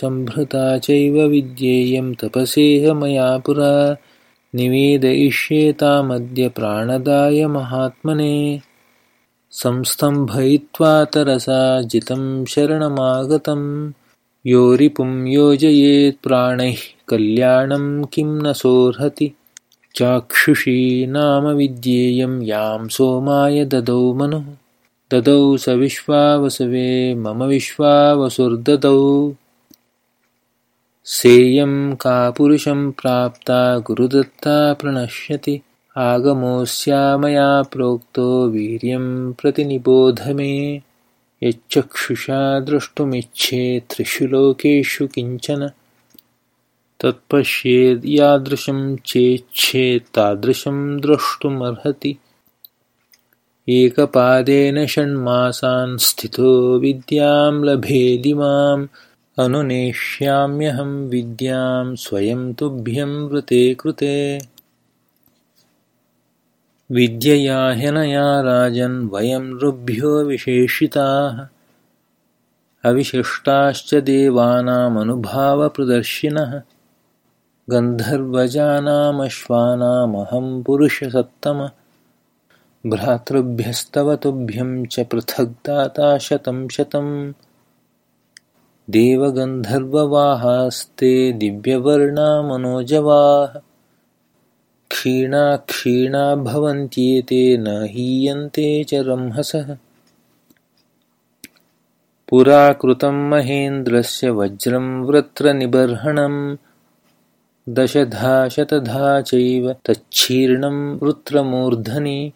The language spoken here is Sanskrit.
सम्भृता चैव विद्येयं तपसेह मया पुरा। निवेदयिष्येतामद्य प्राणदाय महात्मने। संस्तम्भयित्वा तरसा जितं शरणमागतं। योरिपुं योजयेत्प्राणैः कल्याणं किं न सोऽर्हति चाक्षुषी नाम विद्येयं यां सोमाय ददौ मनुः। ददौ स विश्वावसवे मम विश्वावसुर्ददौ सेयं का पुरुषं प्राप्ता गुरुदत्ता प्रणश्यति। आगमोऽस्या प्रोक्तो वीर्यं प्रतिनिबोध मे। यच्चक्षुषा द्रष्टुमिच्छे त्रिषु लोकेषु किञ्चन। तत्पश्येद्यादृशं चेच्छेत्तादृशं द्रष्टुमर्हति। एकपादेन षण्मासान् स्थितो विद्यां लभेदिमाम् अनुनेष्याम्यहं विद्यां स्वयं तुभ्यं वृते कृते। विद्यया ह्यनया राजन् वयं ऋभ्यो विशेषिताः। अविशिष्टाश्च देवानामनुभावप्रदर्शिनः। गन्धर्वजानामश्वानामहं पुरुषसत्तम। भ्रातृभ्यस्तव तुभ्यं च पृथग्दाता शतं शतं देवगन्धर्ववाहास्ते दिव्यवर्णा मनोजवाः क्षीणा क्षीणा भवन्त्येते न हीयन्ते च रंहसः। पुराकृतं महेन्द्रस्य वज्रं वृत्रनिबर्हणं दशधा शतधा चैव तच्छीर्णं वृत्रमूर्धनि